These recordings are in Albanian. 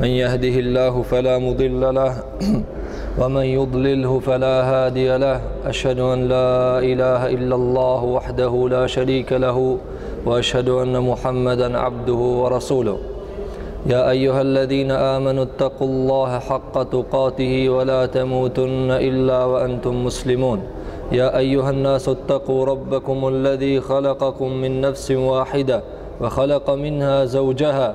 من يهده الله فلا مضل له ومن يضلله فلا هادي له أشهد أن لا إله إلا الله وحده لا شريك له وأشهد أن محمدا عبده ورسوله يا أيها الذين آمنوا اتقوا الله حق تقاته ولا تموتن إلا وأنتم مسلمون يا أيها الناس اتقوا ربكم الذي خلقكم من نفس واحدة وخلق منها زوجها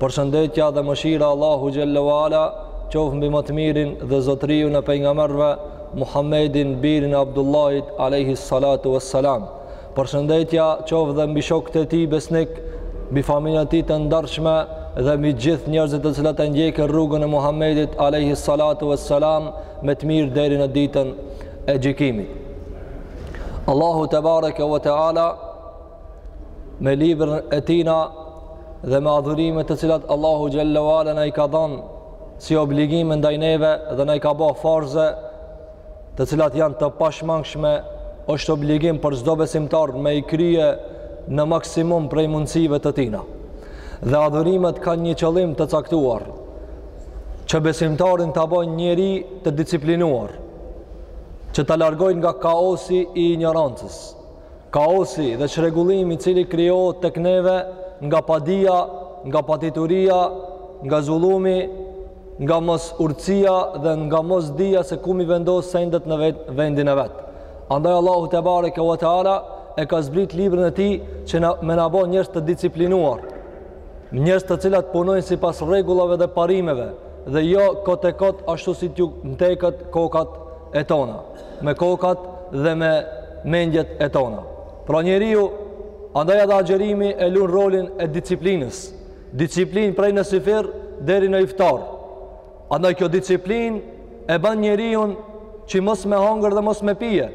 Përshëndetja dhe mëshira Allahu xhelle ve ala qoftë mbi më të mirin dhe zotëriun e pejgamberëve Muhammedin birin e Abdullahit alejhi salatu ve selam Përshëndetja qoftë dhe mbi shokët e tij besnik mbi familjen e tij të ndershme dhe mbi gjithë njerëzit të cilët e ndjekin rrugën e Muhammedit alejhi salatu ve selam me të mirë deri në ditën e gjykimit Allahu tebareke ve teala me librin e tina dhe me adhurimet të cilat Allahu xhelle ve ala na i ka dhanë si obligime ndaj neve dhe na i ka ba farze të cilat janë të pashmangshme është obligim për çdo besimtar me i krye në maksimum prej mundësive të tina dhe adhurimet kanë një qëllim të caktuar që besimtarin ta bajnë njeri të disiplinuar që ta largojnë nga kaosi i injorancës Kaosi dhe çrregullimi i cili krijohet tek neve nga padija, nga padituria, nga zullumi, nga mos urtësia dhe nga mos dija se ku mi vendos sendet në vet, vendin e vet. Andaj Allahu tebareke ve teala e ka zbrit librin e tij që na me na bë njerëz të disiplinuar. Njerëz të cilat punojnë sipas rregullave dhe parimeve dhe jo kot e kot ashtu si t'ju mteket kokat e tona, me kokat dhe me mendjet e tona. Pra njeriu, andaj edhe agjerimi e lunë rolin e disiplinës. Disiplinë prej në syfyr deri në iftar. Andaj kjo disiplinë e ban njeriun që mos me hangër dhe mos me pije.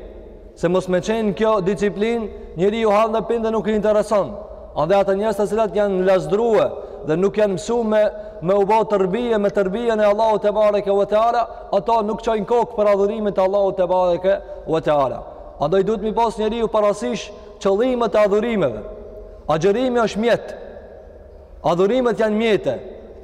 Se mos me qenë kjo disiplinë, njeriu ha dhe pin dhe nuk i intereson. Andaj ata njerëz të cilat janë lazdrue dhe nuk janë mësu me, me u bo terbije, me terbijen e Allahu tebareke ve teala, ato nuk çajnë kokë për adhurimet e Allahu tebareke ve teala. Andaj duhet mi pas njeriu parasysh qëllimët e adhurimeve. Agjerimi është mjet. Adhurimet janë mjete.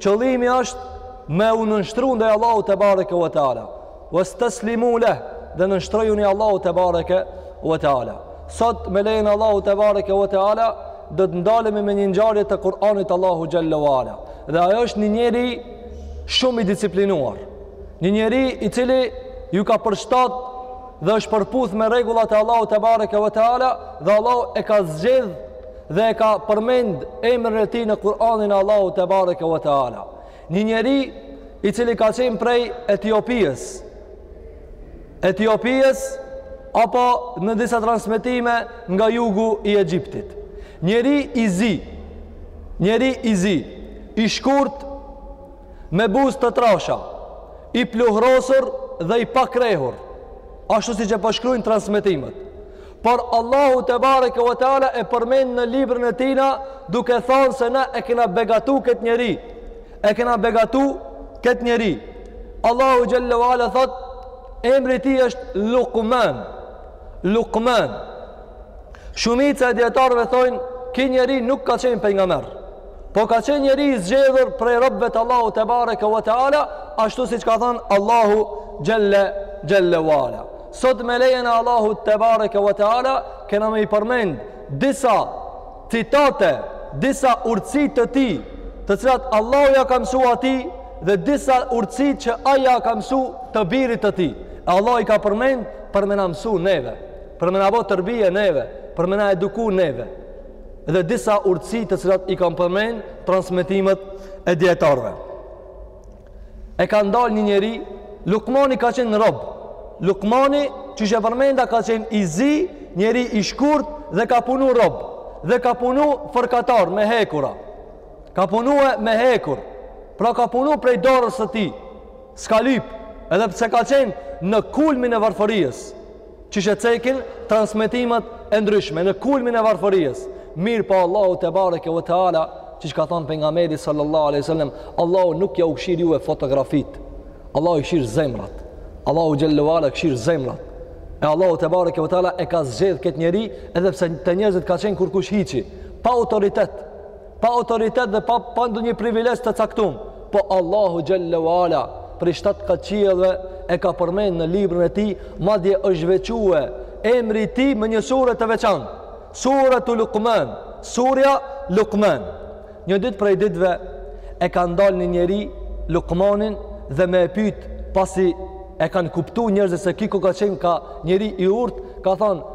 Qëllimi është me u nënshtru ndaj Allahu tebareke ve teala. Vesteslimu leh dhe nënshtrojuni Allahut tebareke ve teala. Sot me lejen e Allahut tebareke ve teala do të ndalemi me një ngjarje të Kur'anit Allahu xhelle ve ala. Dhe ai është një njeri shumë i disiplinuar. Një njeri i cili ju ka përshtat dhe është përputh me rregullat e Allahut tebareke ve teala dhe Allahu e ka zgjedh dhe e ka përmend emrin e tij në Kur'anin e Allahut tebareke ve teala. Një njeri i cili ka qenë prej Etiopisë, Etiopisë apo në disa transmetime nga jugu i Egjiptit. Njeri i zi, njeri i zi, i shkurt me buzë të trasha, i pluhrosur dhe i pakrehur, ashtu siç e përshkrujnë transmetimet. Por Allahu tebareke ve teala e përmend në librin e tina duke thonë se na e kena begatu këtë njeri. E kena begatu këtë njeri. Allahu xhelle ve ala thot emri i tij është Lukman. Lukman. Shumica e dijetarëve thonë ky njeri nuk ka qenë pejgamber. Po ka qenë njeri i zgjedhur prej robëve të Allahut tebareke ve teala, ashtu siç ka thonë Allahu xhelle xhelle ve ala. Sot me lejen e Allahut tebareke ve teala kena me i përmend disa citate, disa urtësi të tij, të cilat Allahu ja ka mësu atij dhe disa urtësi që ai ja ka mësu të birit të tij. E Allahu i ka përmend për me na mësu neve, për me na bo terbije neve, për me na eduku neve. Dhe disa urtësi të cilat i kanë përmend transmetimet e dijetarëve. E ka ndalë një njeri, Lukmani ka qenë rob. Lukmani, qysh e përmenda, ka qenë i zi, njeri i shkurt dhe ka punu rob. Dhe ka punu farkatar me hekura. Ka punue me hekur. Pra ka punu prej dorës së tij. S'ka lyp, edhe pse ka qenë në kulmin e varfërijës. Qysh e cekin transmetimet e ndryshme në kulmin e varfëries. Mirëpo Allahu tebareke ve teala, qysh ka thon pejgamberi salallahu alejhi ve selem, Allahu nuk jau kshir juve fotografitë. Allahu i kshir zemrat. Allahu xhelle ve ala kshir zemrat. E Allahu tebareke ve teala e ka zgjedh kët njeri edhe pse te njerëzit ka qen kurkush hiçi, pa autoritet. pa autoritet dhe pa, pa ndonjë privilegj të caktum. Po Allahu xhelle ve ala, prej shtatë kat qiellve, e ka përmend në librin e tij, madje është veçue emri i tij me një sure të veçantë. Suretu Lukman, surja Lukman. Një ditë prej ditëve, e ka ndalë një njeri Lukmanin dhe me e pytë pasi e kanë kuptu njerëzit se ky koka, qenka njeri i urtë, ka thonë,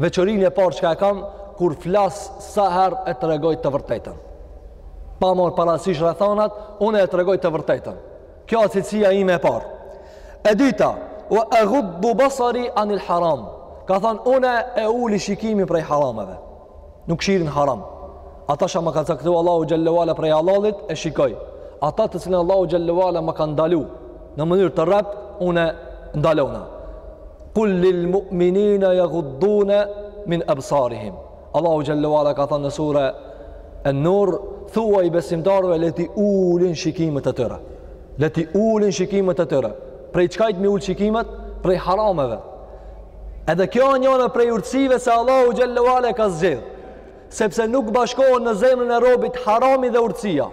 Veçorinë e parë çka e kam kur flas sa herë e tregoj të vërtetën. Pa marr parasysh rrethanat, unë e tregoj të vërtetën. Kjo është cilësia ime e parë. E dyta, wa aghuddu basari anil haram. Ka thënë unë e uli shikimin prej harameve. Nuk kshiri n'haram. Ata që ma ka caktu Allahu xhelle ve ala prej hallallit e shikoj. Ata të cilën Allahu xhelle ve ala ma ka ndalu në mënyrë të rreptë unë ndalona kul lil mu'minina yaghudduna min absarihim Allahu xhelle ve ala ka thënë në sure An-Nur thuaj besimtarëve le t'i ulin shikimet e tyre le t'i ulin shikimet e tyre prej çkajt m'i ul shikimet prej harameve edhe kjo është njëra prej urtësive se Allahu xhelle ve ala e ka zgjedh Sepse nuk bashkohen në zemrën e robit harami dhe urtësia.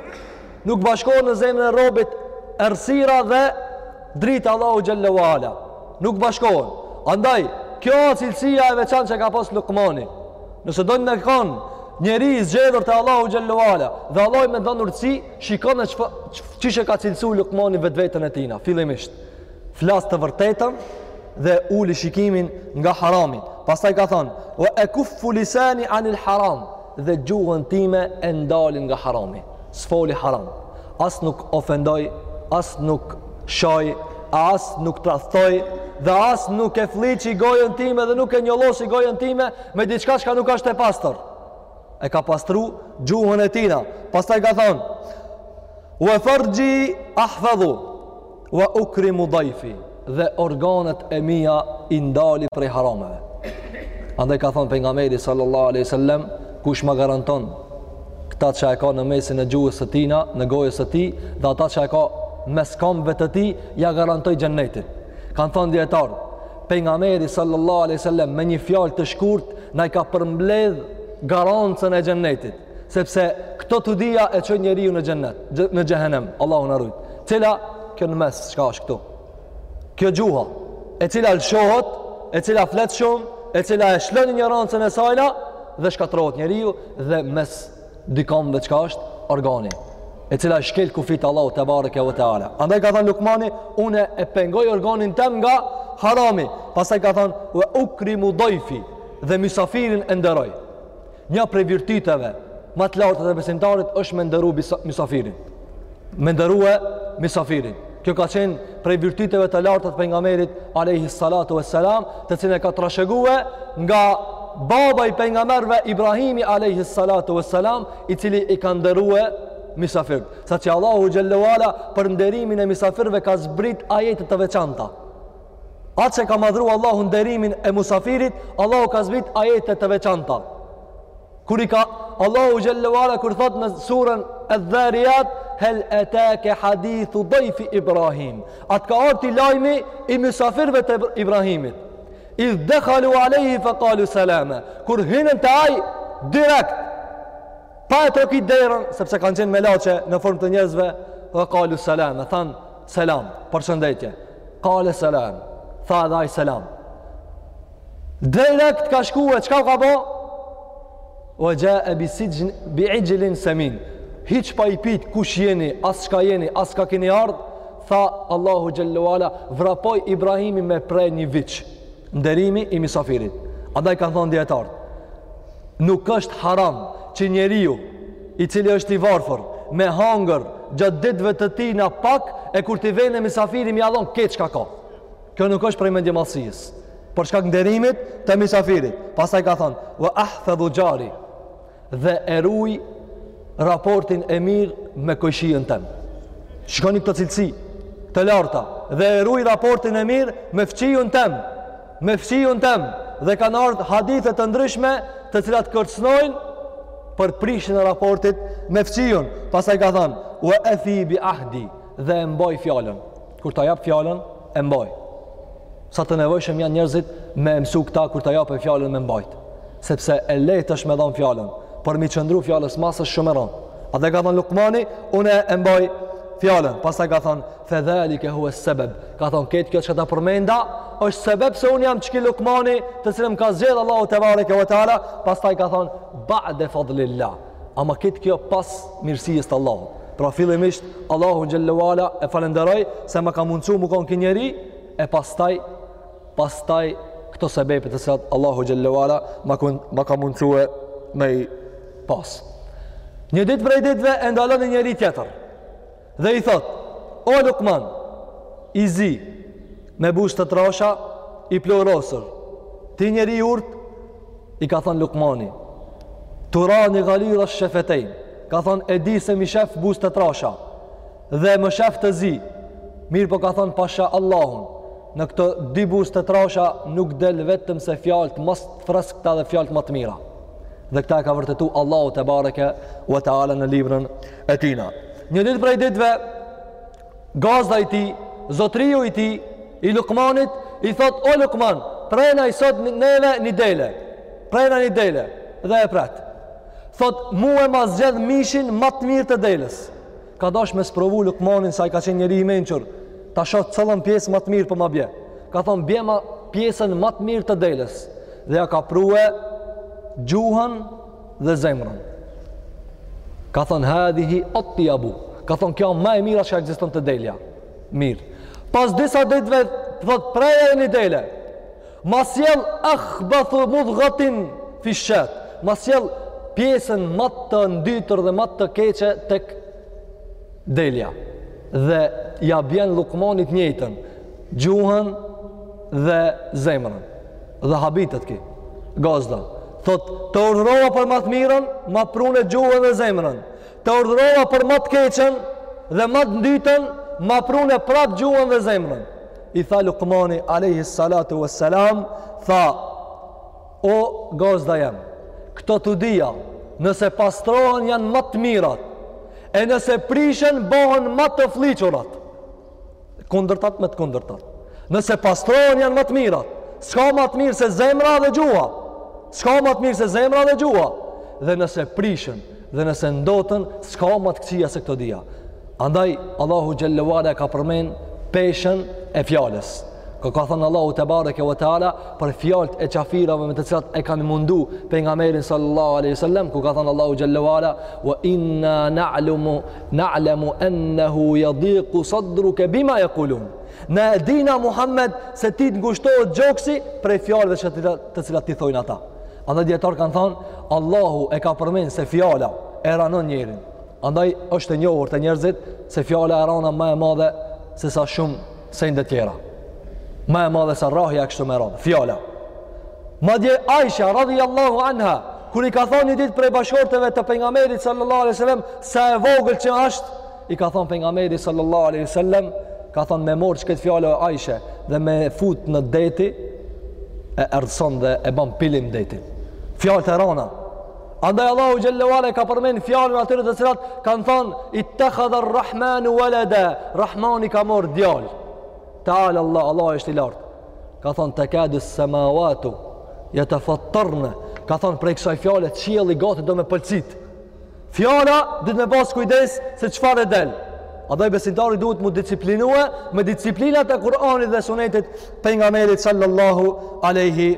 Nuk bashkohen në zemrën e robit errësira dhe drita Allahu xhelle ve ala. Nuk bashkohen. Andaj, kjo është cilësia e veçantë që ka pas Lukmani. Nëse don me kon njeri i zgjedhur te Allahu xhelle ve ala dhe Allahu me t'dhon urtësi, shiko qysh e ka cilësu Lukmani vetveten e tina fillimisht. flas të vërtetën dhe uli shikimin nga harami. Pastaj ka thënë: "Wa akuffu lisani anil haram" dhe gjuhën time e ndali nga harami. S'foli haram. As nuk ofendoj, as nuk shoj, as nuk tradhtoj dhe as nuk e flliqi gojën time dhe nuk e njollosi gojën time me diçka çka nuk ashtë e pastër. E ka pastru gjuhën e tina. Pastaj ka thonë: "Wa farji ahfazu" Wa ukrimu dajfi dhe organet e mia i ndali prej harameve. Andaj ka thonë pejgamberi sallallahu aleyhi sallem, kush ma garanton këta që e ka në mesin e gjuhës së tina, në gojës së tij, dhe ata që e ka mes kambëve të tij, ia garantoj xhennetin. Kanë thonë dijetarët, pejgamberi sallallahu aleyhi sallem, me një fjalë të shkurt, na i ka përmbledh garancën e xhennetit. sepse këto të dyja e çojnë njeriun në xhennet, në xhehennem, Allahu na rujt. Cila, kjo në mes, çka është këtu? Kjo gjuha, e cila lëshohet, e cila flet shumë, e cila e shliron injorancën e sajna, dhe shkatrrohet njeriu, dhe mes dy kambëve çka është organi, e cila e shkel kufijt e Allahut tebareke ve teala. Andaj ka thënë Lukmani, unë e pengoj organin tem nga harami, pastaj ka thënë, wa ukrimu dajfi, dhe misafirin e nderoj. Një prej virtyteve ma të larta të besimtarit është me nderu misafirin. Me nderue misafirin. Kjo ka qenë prej virtyteve të larta të pejgamberit alayhi salatu vesselam, të cilën e ka trashëgue nga baba i pejgamberëve Ibrahimi alayhi salatu vesselam, i cili i ka nderue misafirët. Saqë Allahu xhelle ve ala për nderimin e misafirëve ka zbrit ajete të veçanta. Aq sa e ka madhëru Allahu nderimin e musafirit, Allahu ka zbrit ajete të veçanta. Kur i ka Allahu xhelle ve ala, kur thotë në suren Edh-Dharijat, hel etake hadithu dajfi Ibrahim. A t'ka ardh ty lajmi i musafirve të Ibrahimit. Idh dehalu alejhi fe kalu seleme. Kur hinën te ai, direkt, pa e trokit derën, sepse kanë qenë melaqe në formë të njerëzve, fe kalu seleme. Thanë, Selam, përshëndetje. Kale selam, tha edhe ai selam. Direkt ka shku e çka ka bo? Ve xhae bi sixhin, bi ixhlin semin. Hiç pa i pit kush jeni, as çka jeni, as ka kini ardh, tha Allahu xhel-le ue ala, vrapoi Ibrahimi me pre një viç. Nderimi i misafirit. Andaj kanë thonë dijetarët. Nuk është haram që njeriu i cili është i varfër, me hangër, gjatë ditëve të tij ma pak, e kur t'i vjen misafiri, me ia dhon krejt çka ka. Kjo nuk është prej mendjemadhësisë, për shkak nderimit të misafirit. Pastaj ka thonë, ve ahfedhu xhari, dhe e ruj raportin e mirë me kojshien tem. Shikoni këto cilësi, të larta, dhe e ruj raportin e mirë me fqijun tem. Me fqijun tem dhe kanë ardhë hadithe të ndryshme të cilat kërcënojnë për prishjen e raportit me fqijun. Pastaj ka thënë: "Wa afi bi ahdi" dhe e mbaj fjalën. Kur ta jap fjalën, e mbaj. Sa të nevojshëm janë njerëzit me e mësu këta kur ta japin fjalën me e mbajt. Sepse e lehtë është me dhon fjalën, por me i qëndru fjalës mas është shumë e rëndë. Andaj ka thënë Lukmani, unë e mbaj fjalën. Pastaj ka thënë Fe dhalike huve sebeb. Ka thonë, krejt kjo çka ta përmenda, është sebeb se unë jam qeky Lukmani të cilin m'ka zgjedh Allahu tebareke ve teala, pastaj ka thonë, ba'de fadlil-lah. Ama krejt kjo pas mirësisë të Allahut. Pra fillimisht, Allahun xhel-le ue ala e falenderoj se më ka mundësu me konë ky njeri, e pastaj, pastaj këto sebebe të cilat Allahu xhel-le ue ala më ka mundësue me i pas. Një ditë prej ditëve e ndalon një njeri tjetër. Dhe i thotë, o Lukman, i zi, me buzë të trasha, i pluhurosur, ti njeri i urtë, i ka thon Lukmani, terani galidhesh-shefetejn, ka thon, e di se m'i shef buzët të trasha, dhe më shef të zi, mirëpo ka thon, pasha Allahun, në këto dy buzë të trasha, nuk del vetëm se fjalët ma të freskta dhe fjalët më të mira. Dhe këta e ka vërtetu Allahu tebareke wa ta'ala në librën, e tina. Një ditë prej ditëve, gazda i tij, zotriu i tij, i Lukmanit, i thotë, o Lukman, prejna i sot neve një dele, prejna një dele, dhe e pret. Thotë, mue ma zgjedh mishin ma të mirë të deles. Ka dash me sprovu Lukmanin, se ai ka qenë njeri i mençur, ta shoh cillën pjesë ma të mirë po ma bje. Ka thonë, bjema pjesën ma të mirë të deles. Dhe ia ka prue, gjuhën, dhe zemrën. Ka thonë hadhihi atyabu. Ka thonë kjo ma e mira çka ekziston te delja. Mirë. Pas disa ditëve thot preja e një dele. Ma sjell akhbathu mudghatin fi shat. Ma sjell pjesën ma të ndytur dhe ma të keqe tek delja. Dhe ja bjen Lukmoni t'njëjtën. gjuhën dhe zemrën dhe habitet ki gazda thot të urdhërova për ma të mirën ma prune gjuhën dhe zemrën të urdhërova për ma të keqen dhe ma të ndytën ma prune prapë gjuhën dhe zemrën i tha lukmani alejhi salatu ve selam tha o gazda jem këto të dyja nëse pastrohen janë ma të mirat e nëse prishen bohen ma të flliqurat Kundërtat me të kundërtat. Nëse pastrohen janë ma të mirat. S'ka ma të mirë se zemra dhe gjuha. S'ka ma të mirë se zemra dhe gjuha. Dhe nëse prishen dhe nëse ndoten, s'ka ma të këqija se këto dyja. Andaj Allahu xhelle ve ala ka përmend peshën e fjalës. Ku ka thanë Allahu tebareke ve teala për fjalët e qafirave me të cilat e kanë mundu pengamerin sallallahu alaihi wasallam, ku ka thanë Allahu xhelle ve ala wa inna na'lamu Na'lamu annahu yadiqu sadruka bima yaqulun. Na e dina Muhammed se ti të ngushtohet gjoksi prej fjalëve të cilat t'i thojnë ata. Andaj dijetarët kanë thonë, Allahu e ka përmend se fjala e ranon njerin. Andaj është e njohur te njerëzit se fjala e rana ma e madhe sesa shumë sende tjera ma e madhe se rrahja e kështu me radhë fjala madje Aisha radhi Allahu anha kur i ka thonë një ditë prej bashkorteve të pengamerit sallallahu aleyhi sallam sa e vogël që është i ka thonë pengameri sallallahu aleyhi sallam ka thonë me morë qëtë fjalë o Aisha dhe me fut në det e idhëson dhe e ban pelim detin fjalët e rana Andaj Allahu xhelle ve ala ka përmend fjalën e atyre të cilët kanë thanë ittakhadha ar-rahmanu walada, Rahmani ka marrë djalë. Ta'ala Allah, Allah është i lartë. Ka thanë takadu as-samawatu yatafattarna, ka thanë prej kësaj fjale qielli gati do me pëlcit. Fjala duhet me pas kujdes se çfarë del. Andaj besimtari duhet m'u disiplinue me disiplinat e Kur'anit dhe sunetit pengamerit sallallahu aleyhi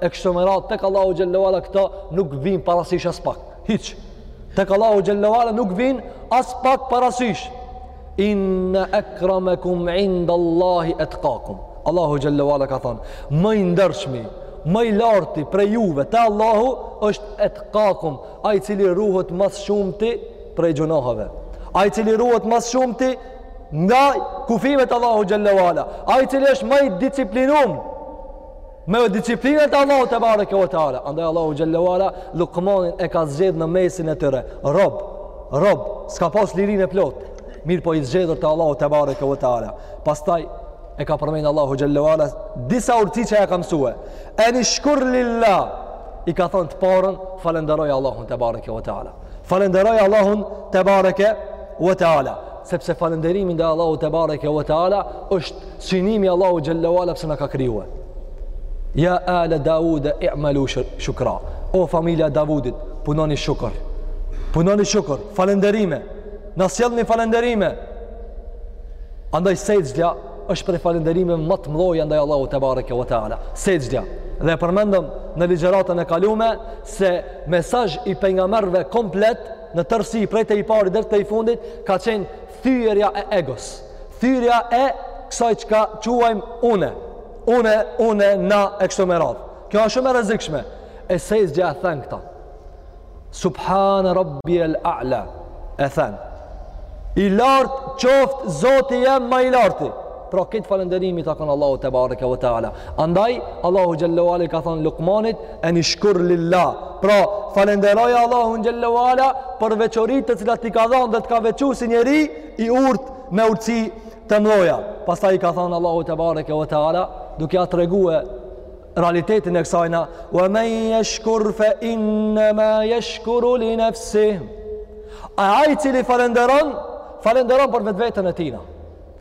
e kështu me radhë tek Allahu xhelle ve ala këto nuk vijnë parasysh as pak. Hiç. Tek Allahu xhelle ve ala nuk vijnë as pak parasysh. In akramakum inda Allahi atqakum. Allahu xhelle ve ala ka thanë, ma i ndershmi, ma i larti prej juve te Allahu është atqakum, ai i cili ruhet ma s'shumti prej gjynaheve. Ai i cili ruhet ma s'shumti nga kufimet Allahu xhelle ve ala. Ai i cili është ma i disiplinum Me disiplinat e Allahu tebareke ve teala. Andaj Allahu xhelle ve ala Lukmanin e ka zgjedh në mesin e tyre. Rob, rob, s'ka pas lirinë e plotë. Mirëpo i zgjedhur te Allahu tebareke ve teala. Pastaj e ka përmend Allahu xhelle ve ala disa urti që ia ka mësue. Enishkur lillah, i ka thonë të parën falënderoj Allahu tebareke ve teala. Falënderoj Allahun tebareke ve teala, sepse falënderimi ndaj Allahut tebareke ve teala është synimi i Allahu xhelle ve ala pse na ka krijue. Ja ala Daud i'malu shukra. O familja e Davudit, punoni shukr. Punoni shukr, falënderime. Na sjellni falënderime. Andaj sexhdja është prej falënderimeve ma të mdhoja ndaj Allahut tebareke ve teala. Sexhdja. Dhe e përmendëm në ligjëratën e kalume se mesazh i pejgamberëve komplet në tërësi prej te i pari deri te i fundit ka qenë thyerja e egos, thyerja e kësaj çka quajmë unë, unë, unë na e kështu me radhë. Kjo është shumë e rrezikshme. E sexhdja e then këta. Subhane Rabbijel A'la e then. I lartë qoftë Zoti jem ma i larti. Pra këtë falënderim i takon Allahu tebareke ve teala. Andaj Allahu xhelle ve ala i ka thon Lukmanit enishkur lillah. Pra falënderoj Allahun xhelle ve ala për veçoritë të cilat t'i ka dhënë dhe të ka veçuar si njeri i urtë me urtësi të mdhoja. Pastaj i ka thon Allahu tebareke ve teala duke ia tregue realitetin e kësajna wa man yashkur fa innama yashkuru li nafsihi. Ai i cili falënderon, falënderon për vetveten e tina.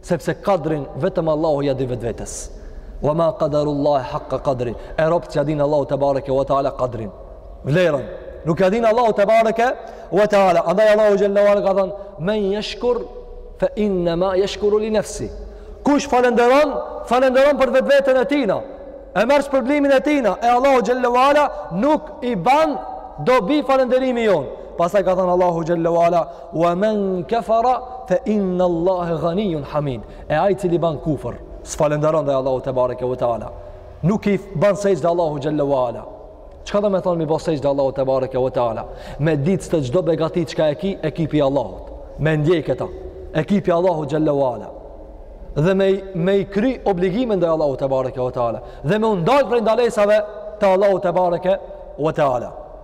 sepse kadrin vetëm Allahu ja di vetvetes. Wa ma qadarullaha haqqa qadri. E robt s'ja din Allahu tebareke ve teala kadrin. Vlerën nuk ja din Allahu tebareke ve teala. Andaj Allahu xhelle ve ala ka thënë men yashkur fa innama yashkuru li nafsi. Kush falënderon, falënderon për vetveten e tina. E merr shpërblimin e tina. E Allahu xhelle ve ala nuk i ban dobi falënderimi jonë. Pastaj ka thënë Allahu xhelle ve ala Wa man kafara fa inna Allaha ghaniyun hamid. E ai cili ban kufër, s'falënderon ndaj Allahu tebareke ve teala. Nuk i ban sexhde Allahu xhelle ve ala. Çka do me thonë me i ban sexhde Allahu tebareke ve teala? Me ditë se çdo begati çka e ki, e ki pi Allahut. Me ndjej këta. E ki pi Allahu xhelle ve ala. Dhe me i kry obligimet ndaj Allahu tebareke ve teala. Dhe me u ndal prej ndalesave të Allahu tebareke ve teala.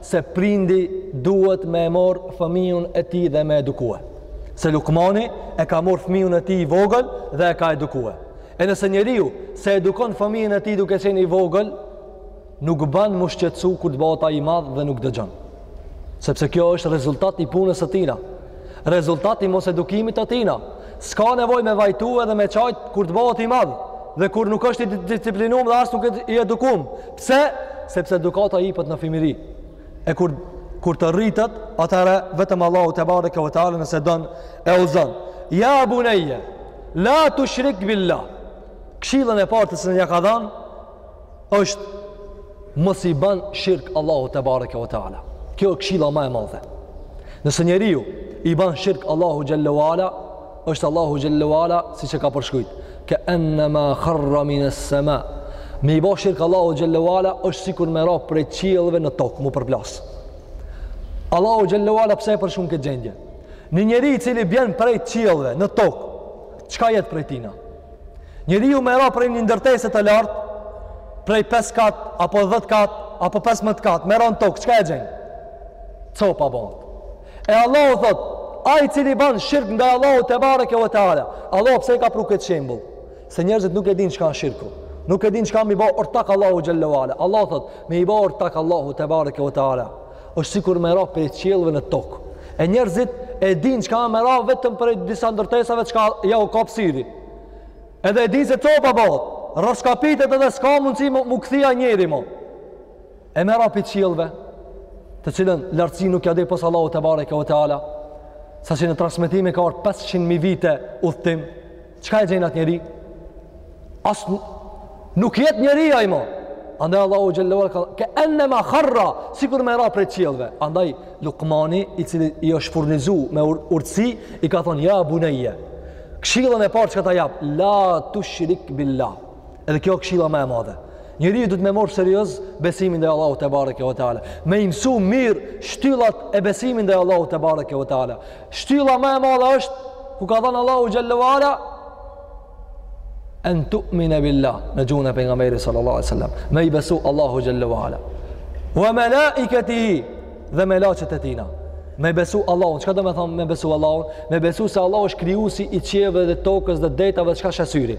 se prindi duhet me e mor fëmijën e tij dhe me edukue. Se Lukmani e ka mor fëmijën e tij i vogël dhe e ka edukue. E nëse njeriu s'e edukon fëmijën e tij duke qenë i vogël, nuk ban m'u shqetsu kur të bohet i madh dhe nuk dëgjon. Sepse kjo është rezultat i punës së tina. rezultat i mosedukimit të tina s'ka nevojë me vajtu edhe me qajt kur të bohet i madh dhe kur nuk është i disiplinum dhe as nuk është i edukum pse? sepse edukata ipet në fëmiri e kur, kur të rritet atëherë vetëm Allahu tebareke ve teala nëse don e udhëzon ja buneje la tushrik billah këshillën e parë të cilën ia ka dhanë është mos i ban shirk Allahu tebareke ve teala. Kjo është këshilla ma e madhe. Nëse njeriu i ban shirk Allahu xhel-le ve ala, është Allahu xhel-le ve ala siç e ka përshkruajt. Ke ennema harra min es-sema. Me i ba shirk Allahu xhel-le ve ala është sikur me ra prej qiellve në tokë, mu përplas. Allahu xhel-le ve ala pse e përshkrun këtë gjendje? Një njeri i cili bjen prej qiellve në tokë, çka jet prej tina? Njeriu me ra prej një ndërtese të lartë, prej 5 kat apo 10 kat apo 15 kat, me ra në tokë, çka e gjen? Copa bohet. E Allahu thotë, ai i cili ban shirk ndaj Allahut tebareke ve teala, Allahu pse e ka pru këtë shembull? Se njerëzit nuk e dinë çka është shirku. Nuk e dinë çka me i bo ortak Allahu xhel-le ve ala. Allahu thotë, me i bo ortak Allahu tebareke ve teala. është sikur me ra prej qiellve në tokë. E njerëzit e dinë çka me ra vetëm prej disa ndërtesave çka jau kap syri. Edhe e dinë se copa bohet, rraskapitet edhe s'ka mundësi mu, mu kthy ai njeri mo. E me ra prej qiellve, të cilën lartësi nuk ia di pos Allahu tebareke ve teala, saqë në transmetime ka ardh 500.000 vite udhëtim, Çka e gjen atë njeri? As nuk jet njeri ai mo. Andaj Allahu xhel-le ve ala ka ke ennema harra, sikur me ra prej qiellve. Andaj Lukmani, i cili i është furnizu me ur urtësi, i ka thonë, ja buneje, këshillën e parë çka ta jap, la tushrik billah, Edhe kjo këshilla më e madhe. Njeri duhet me marrë serioz besimin ndaj Allahut tebareke ve teala. Me i mësu mirë shtyllat e besimit ndaj Allahut tebareke ve teala. Shtylla më e madhe është, ku ka thënë Allahu xhel-le ve ala, en tu'mine billah, me gjuhën e pejgamberit sallallahu alejhi ve sel-lem, me i besu Allahu xhel-le ve ala. Ve melaiketihi dhe melaqet e tina. Me besu Allahun, çka do me thonë me besu Allahun? Me besu se Allahu është krijuesi i qiejve dhe tokës dhe detave dhe çka sheh syri.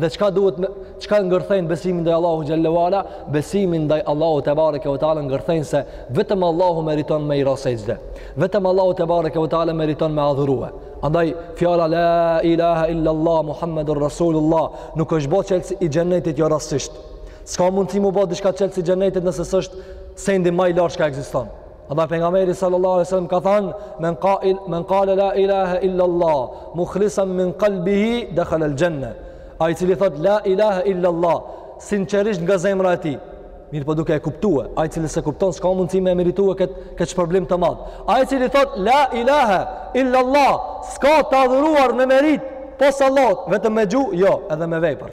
Dhe çka duhet çka ngërthejn besimi ndaj Allahut xhel-le ve ala, besimi ndaj Allahut tebareke ve teala ngërthejn se vetëm Allahu meriton me i ra sexhde. Vetëm Allahu tebareke ve teala meriton me adhurue. Andaj fjala la ilaha illa Allah Muhammedur Rasulullah nuk është bo çelësi i xhenetit jo rastësisht. S'ka mundësi mu bo diçka çelësi i xhenetit nëse s'është sendi ma i lartë çka ekziston. Andaj pejgamberi sallallahu alaihi wasallam ka thanë men qail men qala la ilaha illa allah mukhlisan min qalbihi dakhala al janna. Ai i cili thot la ilaha illa allah sinqerisht nga zemra e tij. Mirëpo duke e kuptuar, ai i cili s'e kupton s'ka mundësi me merituar kët kët problem të madh. Ai i cili thot la ilaha illa allah s'ka të adhuruar me meritë pos Allahut vetëm me gjuhë, jo, edhe me vepër.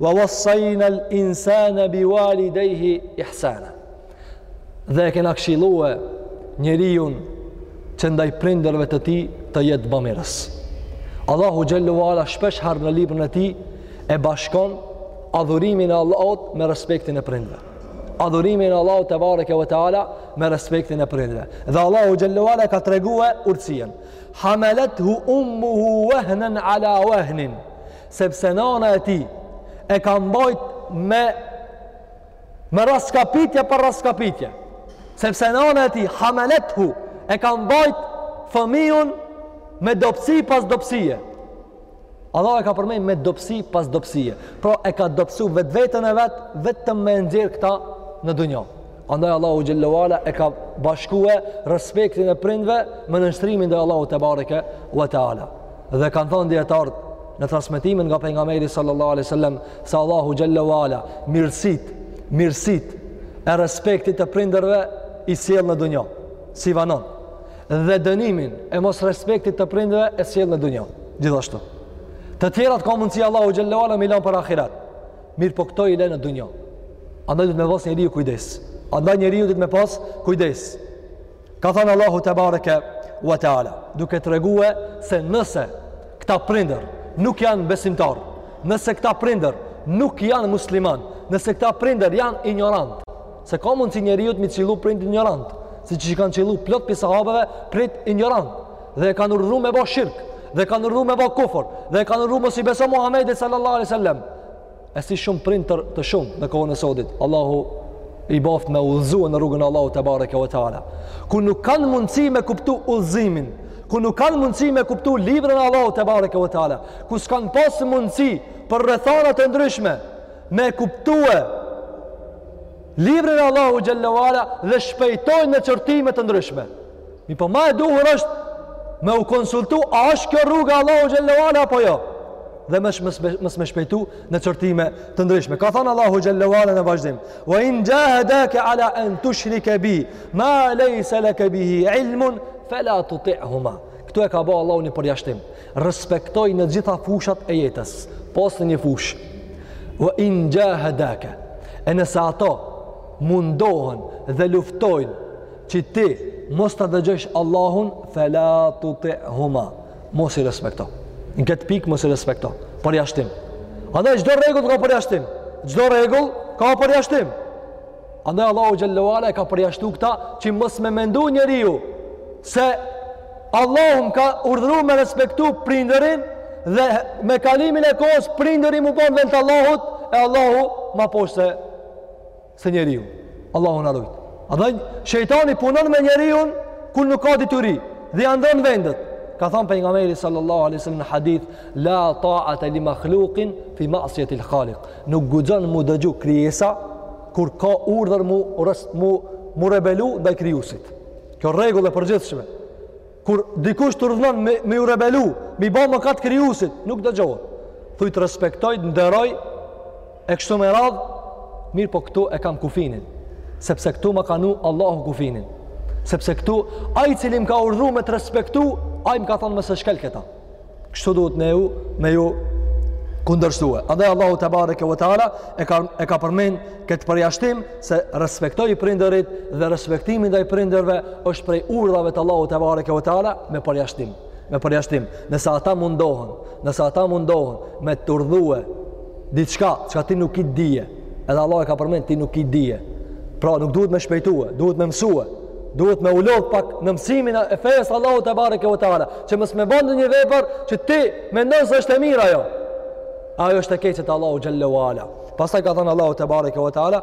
Wa wassayna al-insana biwalidayhi ihsana. Dhe e kena këshillue njeriun që ndaj prindërve të tij të jetë bamirës. Allahu xhelle ve ala shpeshherë në librin e tij e bashkon adhurimin e Allahut me respektin e prindërve. Adhurimin e Allahut tebareke ve teala me respektin e prindërve. Dhe Allahu xhelle ve ala ka tregue urtësinë. Hamalathu ummuhu wahnan ala wahnin. sepse nana e tij e ka mbajt me me rraskapitje pas rraskapitje sepse nana e tij hamelethu e ka mbajt fëmijun me dobësi pas dobësie Allahu e ka përmend me dobësi pas dobësie pra e ka dobësu vetveten e vet vetëm me e nxjerrë këta në dunja Andaj Allahu xhelle ve ala e ka bashkue respektin e prindve me nënshtrimin ndaj Allahu Tebareke wa Teala. Dhe kanë thanë dijetarët në transmetimin nga pejgamberi sallallahu alaihi wasallam se Allahu xhelle ve ala mirësitë, mirësitë e respektit të prindërve i sjell në dunja, s'i vanon. Dhe dënimin e mosrespektit të prindërve e sjell në dunja. Gjithashtu. Të tjerat ka mundësi Allahu xhelle ve ala me i lan për ahirat. Mirëpo këto i len në dunja. Andaj duhet me pas njeriu kujdes. Andaj njeriu duhet me pas kujdes. Ka thënë Allahu tebareke ve teala, duke tregue se nëse këta prindër nuk janë besimtar, nëse këta prindër nuk janë musliman, nëse këta prindër janë injorant, se ka mundësi njeriut me i qëllu prindt injorant, siç i kanë qëllu plot prej sahabeve prind injorant, dhe e kanë urdhëru me bo shirk, dhe e kanë urdhëru me bo kufër, dhe e kanë urdhëru mos i besu Muhammedit sallallahu alaihi sallam, e si shumë prindër të shumtë në kohën e sodit. Allahu i baftë me udhëzue në rrugën e Allahut tebareke ve teala. Ku nuk kanë mundësi me kuptu udhëzimin, ku nuk kanë mundësi me kuptu librën e Allahut tebareke ve teala, ku s'kanë pasë mundësi për rrethana të ndryshme me e kuptue librën e Allahut xhelle ve ala dhe shpejtojnë në qortime të ndryshme. Mirëpo ma e duhur është me u konsultu a është kjo rruga e Allahut xhelle ve ala apo jo dhe mos me shpejtu në qortime të ndryshme ka thanë Allahu xhelle ve ala në vazhdim wa in xhahedake ala en tushrike bi ma lejse leke bihi ilmun fela tutihuma këtu e ka bo Allahu një përjashtim respektoji në t'gjitha fushat e jetës pos një fushe wa in xhahedake e nëse ato mundohen dhe luftojnë që ti mos ta dëgjojsh Allahun fela tuti'huma mos i respekto në këtë pikë mos i respekto përjashtim andaj çdo rregull ka përjashtim çdo rregull ka përjashtim andaj Allahu xhelle ve ala e ka përjashtu këta që mos me mendu njeriu se Allahu m'ka urdhru me respektu prindërit dhe me kalimin e kohës prindëri m'u bon n'vend t'Allahut e Allahu ma poshtë se njeriu. Allahu na rujt. Andaj shejtani punon me njeriun kur nuk ka dituri dhe ia ndrron vendet. Ka thanë pejgamberi sallallahu alaihi wasallam në hadith, la ta'ata li makhluqin fi ma'siyati al-khaliq. Nuk guxon m'u dëgju krijesa kur ka urdhër m'u re, m'u m'u rebelu ndaj krijuesit. Kjo rregull e përgjithshme. Kur dikush t'urdhnon me me ju rebelu, me i ba mëkat krijuesit, nuk dëgjohet. Thuaj të respektoj, nderoj E kështu me radhë, mirëpo këtu e kam kufinin, sepse këtu ma ka vnu Allahu kufinin, sepse këtu ai cili më ka urdhru me të respektu, ai më ka thonë mos e shkel këta. Kështu duhet me ju, me ju kundërshtue. Andaj Allahu tebareke ve teala e ka, e ka përmen këtë përjashtim se respektoji prindërit dhe respektimi ndaj prindërve është prej urdhrave të Allahut tebareke ve teala me përjashtim. me përjashtim, nëse ata mundohen, nëse ata mundohen me t'urdhnue diçka çka ti nuk ki dije, edhe Allahu e ka përmend ti nuk ki dije. Pra nuk duhet me shpejtue, duhet me mësue, duhet me u lodh pak në mësimin e fesë Allahut tebareke ve teala, që mos me ba një vepër që ti mendon se është e mirë ajo. Ajo është e keqe te Allahu xhelle ve ala. Pastaj ka thanë Allahu tebareke ve teala,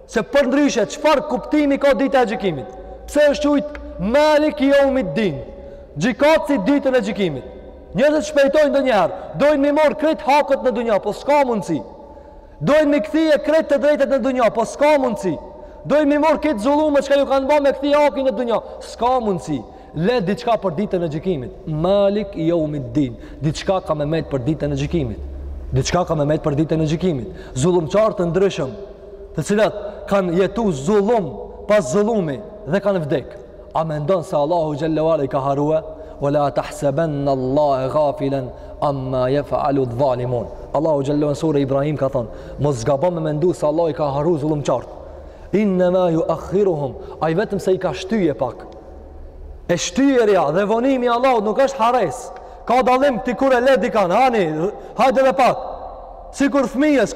Se përndryshe, çfarë kuptimi ka dita e gjykimit? Pse është qujtë Maliki jeumid-din, gjykatësi ditën e gjykimit? Njerëzit shpejtojnë ndonjëherë, dojnë m'i marrë krejt haket në dunja, po s'ka mundësi. Dojnë m'i kthye krejt të drejtat në dunja, po s'ka mundësi. Dojnë m'i marrë krejt zullumet, çka ju kanë ba m'u kthye haki në dunja, s'ka mundësi. Le diçka për ditën e gjykimit. Maliki jeumid-din, diçka ka me metë për ditën e gjykimit. Diçka ka me metë për ditën e gjykimit. Zullumqarë të ndryshëm, të cilat kanë jetu zullum pas zullumi dhe kanë vdek a mendon se Allahu xhelle ve ala i ka harrue ve la tahsebenne Allahe gafilen amma jef'alu dhalimun Allahu xhelle ve ala në sure Ibrahim ka thonë mos gabo me mendu se Allahu i ka harru zullumqarët innema juakhiruhum ai vetëm se i ka shtye pak e shtyjerja dhe vonimi i Allahut nuk është harresë ka dallim ti kur e le dikan hani hajde edhe pak sikur fmijës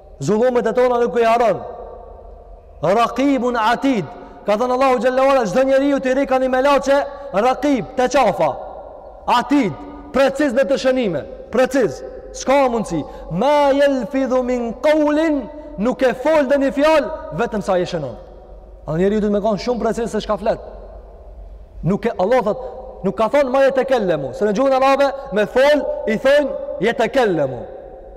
Zullumet e tona nuk i harron. Rakibun atid. Ka thënë Allahu xhelle ve ala, çdo njeriut i rri ka një melaqe, rakib, te qafa. Atid, preciz në të shënime. Preciz, s'ka mundësi. Ma jelfidhu min kaulin, nuk e fol dhe një fjalë, vetëm se ai e shënon. E njeriu duhet me konë shumë preciz se çka flet. Nuk e, Allahu thot, nuk ka thënë ma jetekellemu. Se në gjuhën arabe, me fol, i thojn jetekellemu.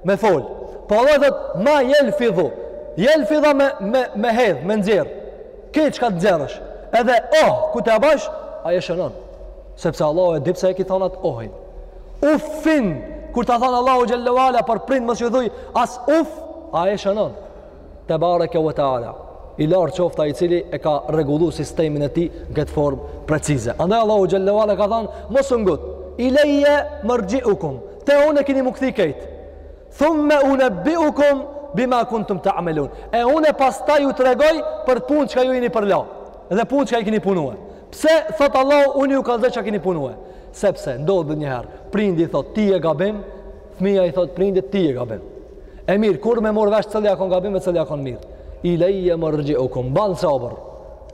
Me fol. Po Allah thot ma jelfidhu. Jelfidha me me me hedh, me nxjerr. Ke çka të nxjerrësh. Edhe oh, kur ta bajsh, ai e shënon. Sepse Allahu e di pse e ki thon at ohin. Uffin, kur ta thon Allahu xhelle ve ala për prind mos ju thuj as uff, ai e shënon. tebareke ve teala i lartë qoftë Ai i cili e ka rregullu sistemin e tij në këtë formë precize. Andaj Allahu xhelle ve ala ka thanë, mos u ngut, ilejje merxhiukum, te unë e kini me u kthy kejt, thumme unebbiukum, bima kuntum ta'melun, e unë e pastaj ju tregoj për punë çka ju jeni përla, dhe punë çka i kini punue. Pse, thotë Allahu, unë ju kallzoj çka kini punue. Sepse, ndodh ndonjëherë, prindi thotë, ti je gabim, Fëmija i thot prindit ti je gabim. E mirë, kur me morr vesh cilli a kon gabim e cilli a kon mirë. Ilejje merxhiukum, ban sabër.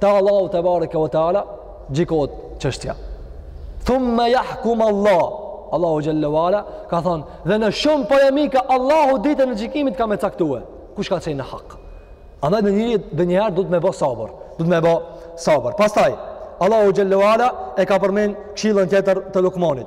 Te Allahu tebareke ve teala, gjykohet çështja. Thumme jahkum Allah. Allahu xhelle ve ala, ka thonë, dhe në shumë polemika, Allahu ditën e gjykimit ka me caktue. Kush ka qenë në hak? Andaj dhe njeri ndonjëherë duhet me bo sabër. Duhet me bo sabër. Pastaj, Allahu xhelle ve ala e ka përmen kshillën tjetër të Lukmonit.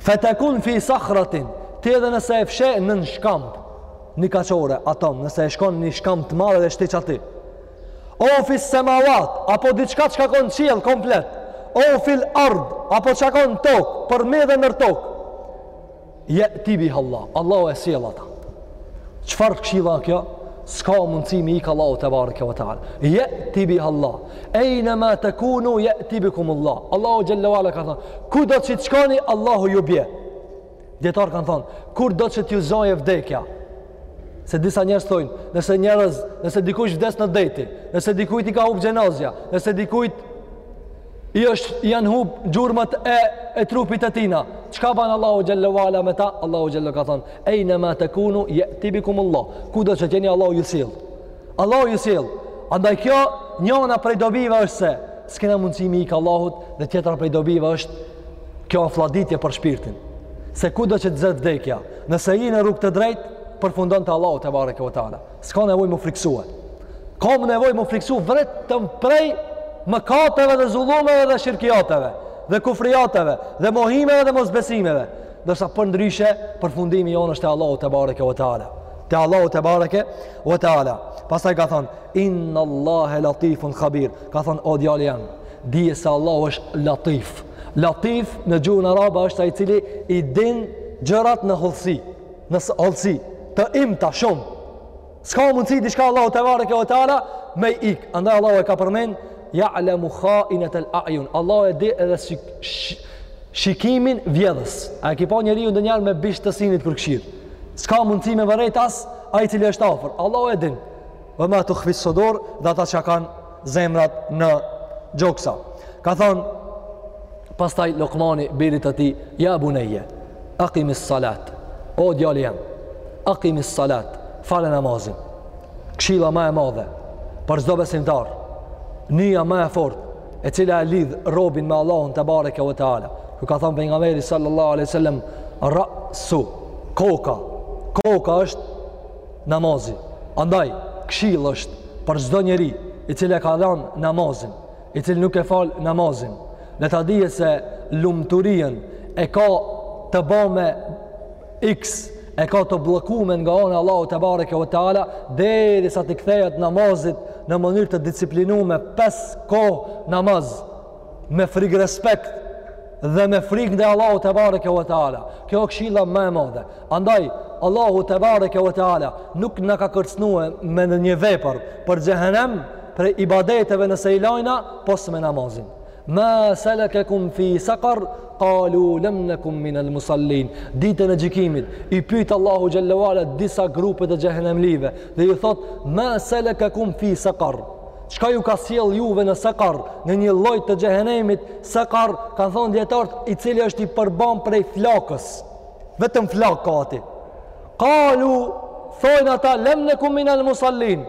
Fetekun fi sahratin, ti edhe nëse e fshe në një shkamp, një kaçore, atom, nëse e shkon në një shkamp të madh dhe shtish aty. O fi semavat, apo diçka çka ka në qiell komplet, o fil ard, apo çka ka në tokë, përmi dhe nër tokë. Jeti bihallah, Allahu e sjell ata. Çfarë këshilla kjo? S'ka mundësi me i ik Allahut tebareke ve teala. Jeti bihallah. Ejna ma takunu jeti bikumullah. Allahu xhelle ve ala ka thënë, kudo që të shkoni Allahu ju bie. Dijetarët kanë thënë, kurdo që t'ju zojë vdekja. Se disa njerëz thonë, nëse njerëz, nëse dikush vdes në deti, nëse dikujt i ka hup xhenazja, nëse dikujt i është janë hup gjurmët e, e trupit të tina çka ban Allahu xhelle ve ala me ta Allahu xhelle ka thonë ejnema tekunu jeti bikumullah kudo që t'jeni Allahu ju sill Allahu ju sill andaj kjo njona prej dobive është se s'kena mundësi me i ik Allahut dhe tjetra prej dobive është kjo a flladitje për shpirtin se kudo që të zet vdekja nëse je në rrugë të drejtë përfundon te Allahu tebareke ve teala S'ka nevojë m'u friksue. Ka nevojë m'u friksu vetëm prej mëkateve dhe zullumeve dhe shirkijateve dhe kufrijateve dhe mohimeve dhe mosbesimeve. Ndërsa përndryshe, përfundimi jonë është te Allahu tebareke ve teala. Te Allahu tebareke ve teala. Pastaj ka thonë, innallahe latifun khabir. Ka thonë, o djali jem, dije se Allahu është latif. Latif në gjuhën arabe është ai i cili i din gjërat në hollësi. në hollësi të imta shumë. S'ka mundësi diçka Allahut tebareke ve teala me i ik. Andaj Allahu e ka përmend ya'lamu kha'inat al-a'yun. Allahu e di edhe shikimin vjedhës. A e ke pa njeriu ndonjëherë me bisht të synit kur kshyr? S'ka mundësi me vërejt as ai i cili është afër. Allahu e din. Wa ma tukhfi as-sudur, dhe ata çka kanë zemrat në gjoksa. Ka thonë, pastaj Lokmani birit të tij, ja buneje, akimis salat, o djali jem, akimis salat, fale namazin, këshilla ma e madhe, për çdo besimtar, nyja ma e fortë, e cila e lidh robin me Allahun tebareke ve teala. Ku ka thonë pejgamberi sallallahu aleyhi ve sallam, rasu, koka, koka është namazi. Andaj, këshillë është për çdo njeri i cili e ka lanë namazin, i cili nuk e fal namazin, le ta dijë se lumturinë e ka të bome X, e ka të bllokume nga ana e Allahut tebareke ve teala derisa t'i kthehet namazit në mënyrë të disiplinume pesë kohë namaz. me frikërespekt dhe me frikë ndaj Allahut tebareke ve teala. Kjo këshilla ma e madhe. Andaj Allahu tebareke ve teala nuk na ka kërcnue me ndonjë vepër për xhehenem prej ibadeteve nëse i lajna pos me namazin. Ma salakum fi saqar qalu lam nakum min al musallin. Ditën e gjykimit i pyet Allahu xhallahu ala disa grupe të xhehenemlive dhe i thot ma salakum fi saqar. Çka ju ka sjell juve në sekar, në një lloj të xhehenemit, sekar, kanë thonë dijetarët, i cili është i përbam prej flakës. Vetëm flakë ka aty. Kalu, thojnë ata, lem neku minel musallin.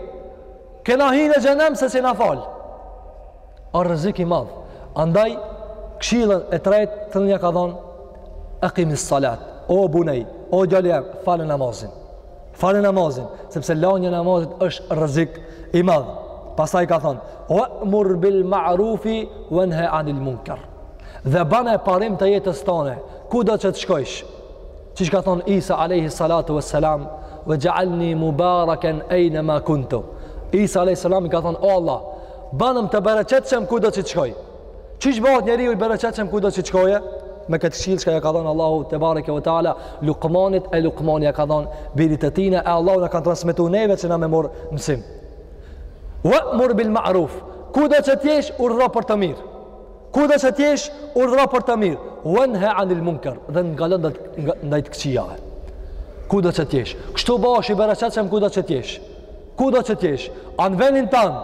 Kena hi në xhenem se s'jena falë. A rrezik i madh. Andaj, këshillën e tretë, cilën ia ka dhonë, ekimis salat, o bunej, o djali jem, fale namazin. Fale namazin, sepse lanja e namazit është rrezik i madh. Pastaj ka thonë, ue'mur bil ma'rufi, uenhe anil munker. Dhe bane parim të jetës tane, kudo që të shkojsh. Qysh ka thonë Isa aleyhi salatu ve selam, ve xhealni mubaraken ejne ma kuntu. Isa aleyhi salam i ka thonë, o Allah, banëm të bereqetshëm kudo që të shkoj. Qysh bëhet njeriu i bereqetshëm kudo që shkojë? Me këtë këshillë që ja ka dhënë Allahu tebareke ve teala, Lukmanit e Lukmani ja ka dhënë birit të tinë e Allahu na ka transmetu neve që na me marrë mësim. Ve'mur bil ma'ruf, kudo që t'jesh urdhëro për të mirë. Kudo që t'jesh urdhëro për të mirë. Venhe anil munker dhe ndalo ndaj të këqijave. Kudo që t'jesh. Kështu bëhesh i bereqetshëm kudo që t'jesh. kudo që të jesh, a në vendin tan,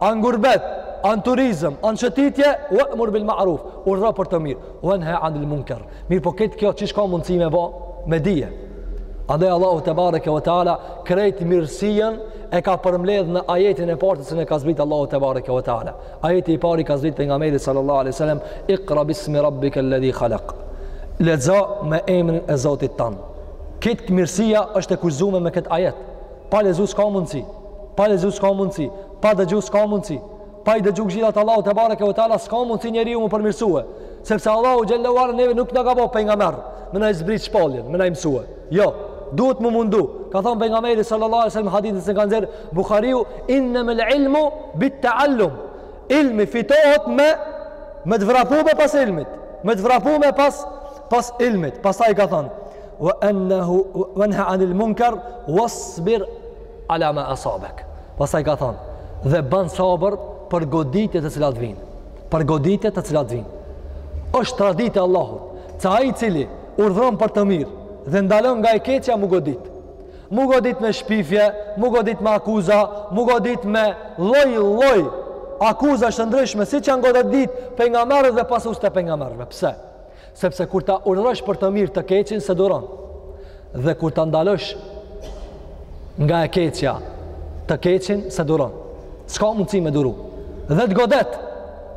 a në gurbet, a në turizëm, a në shëtitje, ue'mur bil ma'ruf, urdhëro për të mirë, uenhe anil munker. Mirëpo këtë kjo qysh ka mundësi me bo, me dije. Andaj Allahu tebareke ve teala, krejt mirësinë e ka përmbledh në ajetin e parë që na ka zbrit Allahu tebareke ve teala. Ajeti i pari ka zbrit Pejgamberit sallallahu alejhi ve sellem, ikra bismi rabbikel-ledhi khalak. Lexo me emrin e Zotit tan. Krejt mirësia është e kufizume me këtë ajet. Pa lexu s'ka mundësi. Pa lexu s'ka mundësi. Pa dëgju s'ka mundësi. Pa i dëgju gjirat Allahu tebareke ve teala s'ka mundësi njeriu m'u përmirësue. Sepse Allahu xhel-le ve ala neve nuk na ka bo pejgamberë. Me na i zbrit shpalljen, me na i msue. Jo, duhet m'u mundu. Ka thonë Pejgamberi sallallahu alejhi ve sellem hadithin që na ka nxjerrë Buhariu, innemel ilmu bit-teallum. Ilmi fitohet me, me të vrapume pas ilmit. Me të vrapume pas, pas ilmit. Pastaj ka thonë, Wa annahu wanha 'anil munkar wasbir 'ala ma asabak. Pastaj ka thënë, dhe bën sabër për goditjet e cilat vijnë. Për goditjet e cilat vijnë. Është traditë e Allahut, që ai i cili urdhëron për të mirë dhe ndalon nga e keqja mu godit. Mu godit me shpifje, mu godit me akuza, mu godit me lloj lloj akuzash të ndryshme, siç janë goditë pejgamberët dhe pasuesit e pejgamberëve. Pse? Sepse kur ta urdhërosh për të mirë të keqin s'e duron. Dhe kur ta ndalosh nga e keqja të keqin s'e duron. S'ka mundësi me duru. Dhe të godet,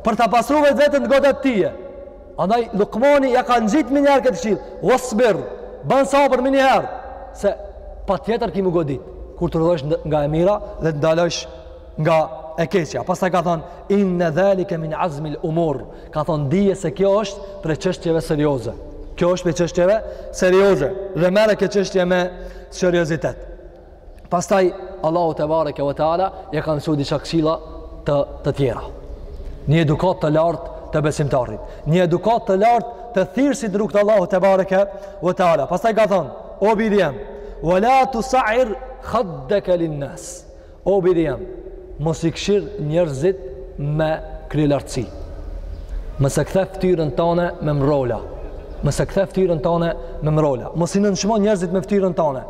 për ta pastru vetveten të godet tye. Andaj, Lukmani ja ka ngjit menjëherë këtë këshillë. Wasbir, ban sabër menjëherë. Se patjetër ki m'u godit. Kur të urdhërosh nga e mira dhe të ndalosh nga e keqja. Pastaj ka thon inne dhalike min azmil umur. Ka thon dije se kjo është prej çështjeve serioze. Kjo është prej çështjeve serioze dhe merre këtë çështje me seriozitet. Pastaj Allahu tebareke ve teala ja ka mësu disa këshilla të të tjera. Një edukatë të lartë të besimtarit. Një edukatë të lartë të thirrësit n'rrugë t'Allahut tebareke ve teala. Pastaj ka thon o biri jem, "Wala tusair khaddaka lin nas." O biri jem, mos i kshir njerëzit me kryelartësi. Mos e kthe ftyrën tane me mrola. Mos e kthe ftyrën tane me mrola. Mos i nënçmo njerëzit me ftyrën tane.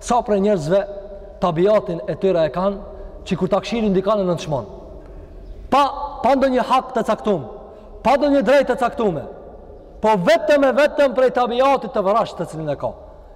Sa prej njerëzve tabiatin e tyre e kanë, që kur ta kshirin dikane nënçmon. Pa, pa ndonjë hak të caktum, pa ndonjë drejt të caktume, po vetëm e vetëm prej tabiatit të vrazhd të cilin e ka.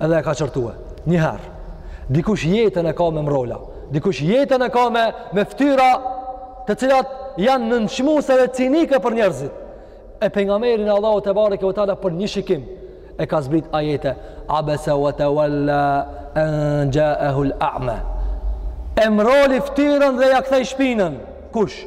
Edhe e ka qërtue. Njëherë. Dikush jetën e ka me mrola. Dikush jetën e ka me, me ftyra të cilat janë nënçmuse dhe cinike për njerëzit. E pejgamberin Allahu tebareke ve teala për një shikim. E ka zbrit ajete. Abese wa tewalla en xhaehul a'ma. E mroli ftyrën dhe ja kthej shpinën. Kush?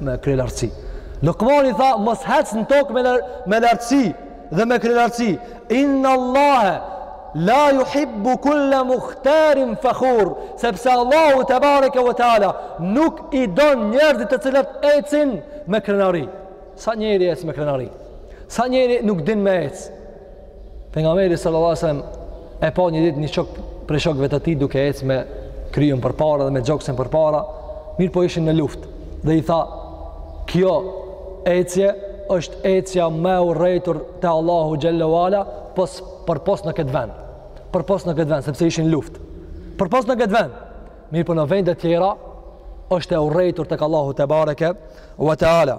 me krelartësi. Lukmani tha, mos hec në tokë me, lar, me lartësi dhe me krelartësi. Inna Allahe, la juhibbu kulla muhtalin fekhur, sepse Allahu tebareke ve teala, nuk i don njerëzit të cilat ecin me krenari. Sa njeri ec me krenari? Sa njeri nuk din me ec? Pejgamberi sallallahu alajhi wasallam e pa një ditë një shok prej shokëve të tij duke ecë me kryen përpara dhe me gjoksin përpara, mirëpo ishin në luftë dhe i tha: "Kjo ecje është ecja më e urrejtur te Allahu xhelle ve ala, pos përpos në këtë vend. Përpos në këtë vend sepse ishin luftë. Përpos në këtë vend. Mirëpo në vende të tjera është e urrejtur tek Allahu tebareke ve teala."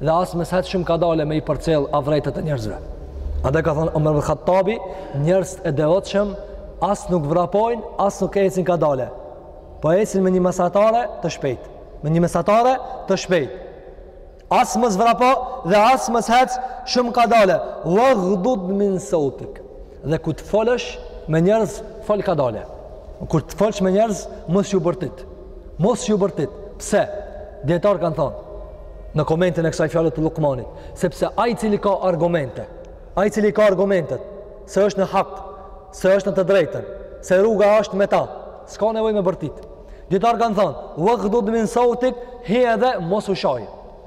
dhe as mos hec shumë kadale me i përcjell avretet e njerëzve. Edhe ka thonë Omer Khattabi, njerëzit e devotshëm as nuk vrapojnë, as nuk ecin kadale. Po ecin me një mesatare të shpejt. Me një mesatare të shpejt. As mos vrapo dhe as mos hec shumë kadale. Waghdud min sautik. Dhe kur të folësh me njerëz, fol kadale. Kur të folësh me njerëz, mos ju bërtit. Mos ju bërtit. Pse? Dijetarët kanë thonë, në komentin e kësaj fjale të Lukmanit, sepse ai cili ka argumente, ai cili ka argumentet, se është në hak, se është në të drejtën, se rruga është me ta, s'ka nevojë me bërtit. Dijetarët kanë thonë, waghdud min sautik, hi edhe mos u shaj.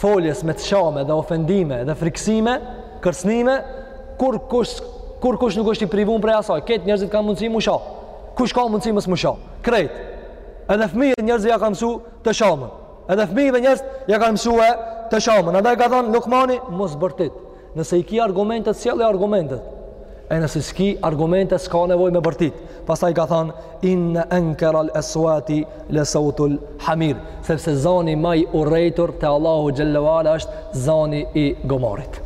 foljes me të shame dhe ofendime dhe frikësime, kërcënime, kurkush kurkush nuk është i privun prej asaj. Krejt njerëzit kanë mundësi m'u sha. Kush ka mundësi mos m'u sha? Krejt. Edhe fëmijët njerëzit ja kanë msu të shamen. Edhe fëmijëve njerëzit ja kanë msu të shamen. Andaj ka thonë Lukmani mos bërtit. Nëse i ki argumentet, sjelli argumentet. E nëse s'ki argumente, s'ka nevojë me bërtit. Pastaj ka than, inne enkeral esuati le sautul hamir. Sepse zani ma i urrejtur te Allahu xhelle ve ala është zani i gomarit.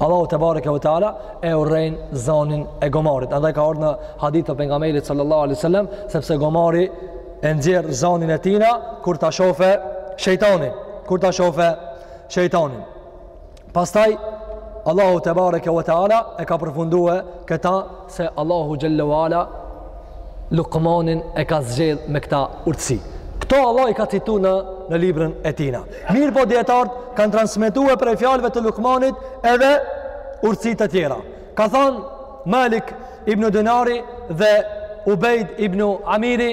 Allahu tebareke ve teala e urren zanin e gomarit. Andaj ka ardh në hadith të pejgamberit sallallahu alaihi wasallam, sepse gomari e nxjerr zanin e tina kur ta shofe shejtanin. Kur ta shofe shejtanin. Pastaj Allahu tebareke ve teala e ka përfundue këta se Allahu xhelle ve ala Lukmanin e ka zgjedh me këta urtësi. Këto Allah i ka citu në, në librën e tina. Mirëpo dijetarët kanë transmetue prej fjalëve të Lukmanit edhe urtësi të tjera. Ka thonë Malik ibn Dinari dhe Ubejd ibn Amiri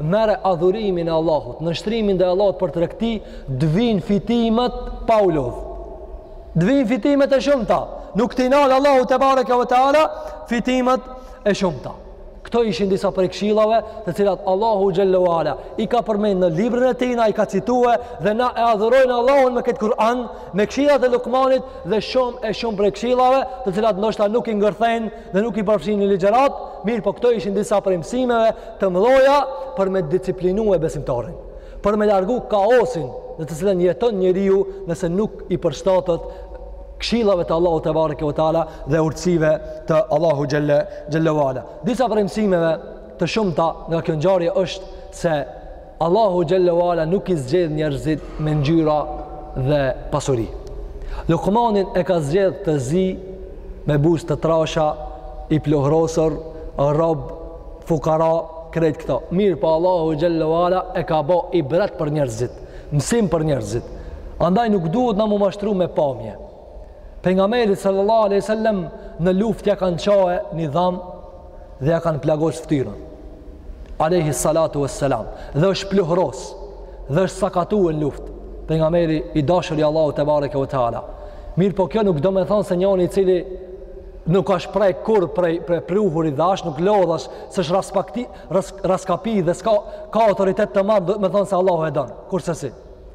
Merre adhurimin e Allahut, nënshtrimin ndaj Allahut për tregti, t'vijnë fitimet pa u lodh. T'vijnë fitimet e shumta. Nuk t'i nal Allahu tebareke ve teala fitimet e shumta. Këto ishin disa prej këshillave të cilat Allahu xhelle ve ala i ka përmend në librën e tina, i ka citue dhe na e adhurojnë Allahun me këtë Kur'an, me këshilat e Lukmanit dhe shumë e shumë prej këshillave të cilat ndoshta nuk i ngërthejnë dhe nuk i përfshin një ligjëratë, mirëpo këto ishin disa prej mësimeve të mëdha për me disiplinue besimtarin, për me largu kaosin në të cilën jeton njeriu nëse nuk i përshtatet këshillave të Allahut tebareke ve teala dhe urtësive të Allahu xhelle ve ala. Disa prej mësimeve të shumta nga kjo ngjarje është se Allahu xhelle ve ala nuk i zgjedh njerëzit me ngjyra dhe pasuri. Lukmanin e ka zgjedh të zi me buzë të trasha, i pluhurosur, rob, fukara, krejt këto. Mirëpo Allahu xhelle ve ala e ka bo ibret për njerëzit, mësim për njerëzit. Andaj nuk duhet na mu mashtru me pamje. Pejgamberi sallallahu alaihi wasallam në luftë ja kanë çae ni dham dhe ja kanë plagos fytyrën. Alaihi salatu wassalam. Dhe është pluhros dhe është sakatuar në luftë. Pejgamberi i dashur i Allahut tebareke ve teala. Mirëpo kjo nuk domethonë se njëri i cili nuk asht prek kurrë prej, prej pluhurit dhe asht nuk lodh as s'është raspakti, ras, raskapi dhe se ka ka autoritet të madh domethonë se Allahu e don, kurrsesi.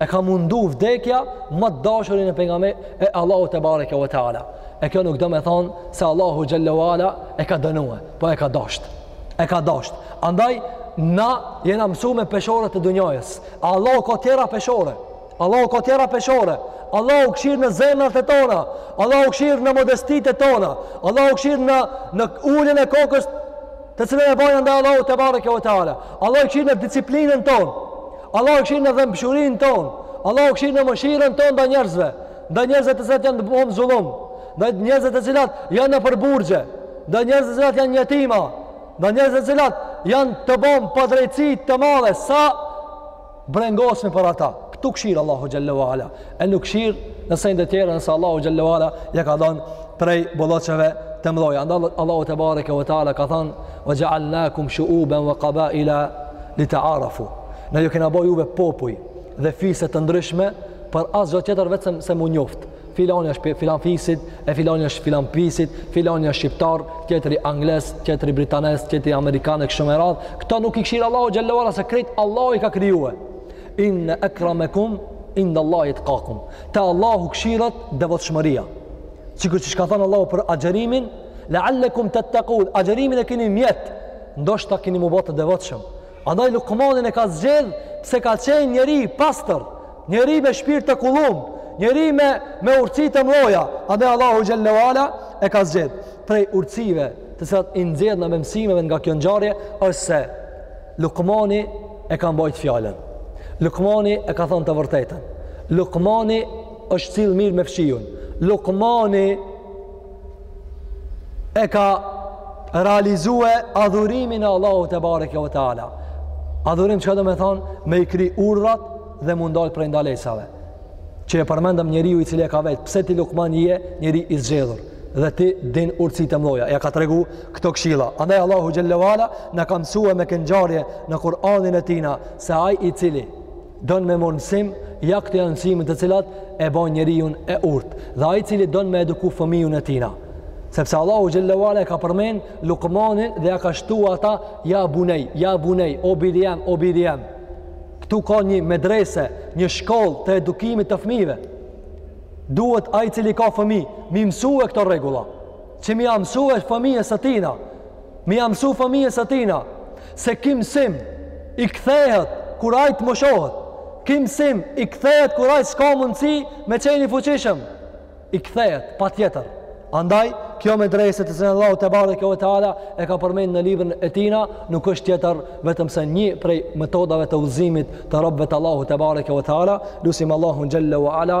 e ka mundu vdekja më të dashurin e pejgamberin e Allahut tebareke ve teala. E kjo nuk domethonë se Allahu xhelle ve ala e ka dënue, po e ka dasht. E ka dasht. Andaj na jena mësu me peshore të dunjajës. Allahu ka tjera peshore. Allahu ka tjera peshore. Allahu kshyr në zemrat e tona. Allahu kshyr në modestitë e tona. Allahu kshyr në në uljen e kokës të cilën e bojnë ndaj Allahut tebareke ve teala. Allahu kshir në disiplinën tonë. Allahu kshir në dhëmbshurinë tonë. Allahu kshir në mëshirën tonë ndaj njerëzve, ndaj njerëzve të cilat janë të bomë zullum, ndaj njerëzve të cilat janë nëpër burgje, ndaj njerëzve të cilat janë jetima, ndaj njerëzve të cilat janë të bomë padrejtësi të madhe sa brengosni për ata. Këtu kshir Allahu xhelle ve ala. E nuk kshir në sende tjera nëse Allahu xhelle ve ala ja ka dhanë prej bollëqeve të mdhoja. Andaj Allahu tebareke ve teala ka thanë ve xhealnakum shuuben ve kabaile li tearafu. Ne ju kena bo juve popuj dhe fise të ndryshme për asgjo tjetër vetëm se mu njoftë. filani është filan fisit, e filani është filan fisit, filani është shqiptar, tjetri anglez, tjetri britanez, tjetri amerikan e kështu me radhë. Këta nuk i kshir Allahu xhelle ve ala se krejt Allahu i ka krijue. Inne ekremekum indallahi etkakum. Te Allahu kshiret devotshmëria. Sikur siç ka thënë Allahu për agjerimin, lealekum tettekun, agjerimin e kini mjet, ndoshta kini mu bo të devotshëm. Andaj Lukmanin e ka zgjedh se ka qenë njeri pastër, Njeri me shpirt të kullum, njeri me me urtësi të mdhoja, andaj Allahu xhelle ve ala e ka zgjedh. Prej urtësive të cilat i nxjerrna, mësimeve nga kjo ngjarje është se Lukmani e ka mbajt fjalën. Lukmani e ka thënë të vërtetën. Lukmani është sill mirë me fqiun. Lukmani e ka realizue adhurimin e Allahu tebareke ve teala. Adhurim çka do me thonë me i kri urdhrat dhe mu ndal prej ndalesave. Që e përmendëm njeriu i cili e ka vet, pse ti Lukman je njeri i zgjedhur dhe ti din urtësi të mdhoja. Ja ka tregu këto kshilla. Andaj Allahu xhelle ve ala na ka msue me kët ngjarje në Kur'anin e tina se ai i cili Don me morr mësim, ja këto janë mësimet të cilat e bën njeriun e urtë. Dhe ai i cili don me eduku fëmijën e tina, sepse Allahu xhelle ve ala e ka përmend Lukmanin dhe ja ka shtu ata ja bunej, ja bunej, o biri jem, o biri jem. Ktu ka një medrese, një shkollë të edukimit të fëmijëve. Duhet ai i cili ka fëmijë, mi mësue këto rregulla. Qi m'ia mësue fëmijës së tina, M'ia msu fëmijës së tina, se ky msim i kthehet kur ai t'moshohet, ky msim i kthehet kur ai s'ka mundësi me qen i fuqishëm, i kthehet, patjetër. Andaj, kjo medrese të cilën Allahu tebareke ve teala e ka përmend në librën e tina, nuk është tjetër vetëm se një prej metodave të udhëzimit të robëve të Allahu tebareke ve teala, lusim Allahun xhelle ve ala,